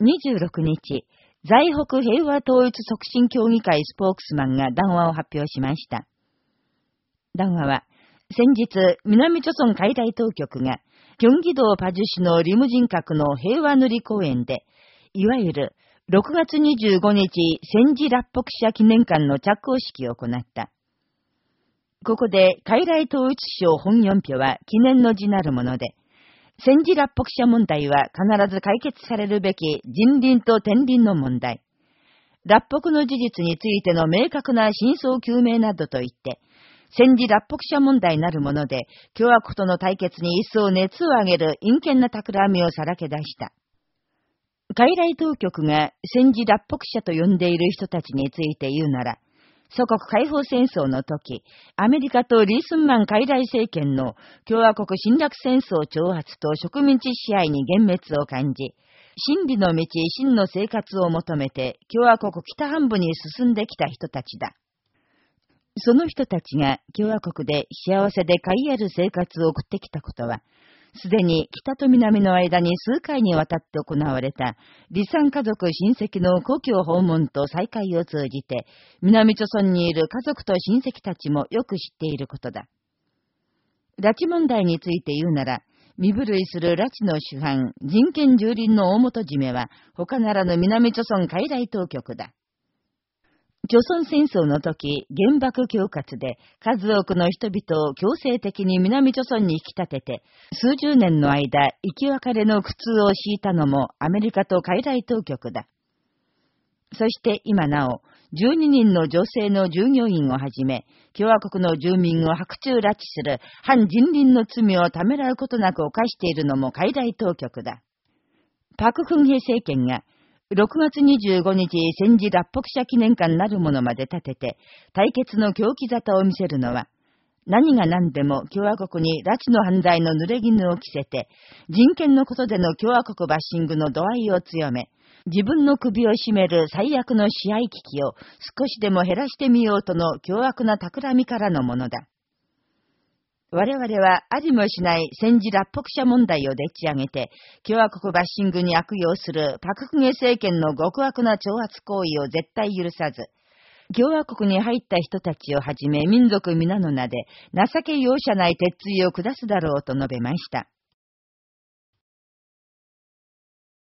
26日、在北平和統一促進協議会スポークスマンが談話を発表しました。談話は、先日、南朝村海外当局が、京畿道パジュ市のリムジン閣の平和塗り公園で、いわゆる6月25日戦時脱北者記念館の着工式を行った。ここで、海外統一省本4票は記念の字なるもので、戦時脱北者問題は必ず解決されるべき人倫と天倫の問題。脱北の事実についての明確な真相究明などといって、戦時脱北者問題なるもので、共和国との対決に一層熱を上げる陰険な企みをさらけ出した。海外当局が戦時脱北者と呼んでいる人たちについて言うなら、祖国解放戦争の時、アメリカとリースンマン海外政権の共和国侵略戦争挑発と植民地支配に幻滅を感じ、真理の道、真の生活を求めて共和国北半部に進んできた人たちだ。その人たちが共和国で幸せで快ある生活を送ってきたことは、すでに北と南の間に数回にわたって行われた、離散家族親戚の故郷訪問と再会を通じて、南朝村にいる家族と親戚たちもよく知っていることだ。拉致問題について言うなら、身震いする拉致の主犯、人権蹂躙の大元締めは、他ならぬ南朝村海外当局だ。朝鮮戦争の時、原爆恐喝で数多くの人々を強制的に南朝鮮に引き立てて、数十年の間、生き別れの苦痛を強いたのもアメリカと海外当局だ。そして今なお、12人の女性の従業員をはじめ、共和国の住民を白昼拉致する反人倫の罪をためらうことなく犯しているのも海外当局だ。パク・クンヘ政権が6月25日戦時脱北者記念館なるものまで建てて、対決の狂気沙汰を見せるのは、何が何でも共和国に拉致の犯罪の濡れ衣を着せて、人権のことでの共和国バッシングの度合いを強め、自分の首を絞める最悪の支配危機を少しでも減らしてみようとの凶悪な企みからのものだ。我々はありもしない戦時脱北者問題をでっち上げて、共和国バッシングに悪用するパククゲ政権の極悪な挑発行為を絶対許さず、共和国に入った人たちをはじめ民族皆の名で情け容赦ない鉄槌を下すだろうと述べました。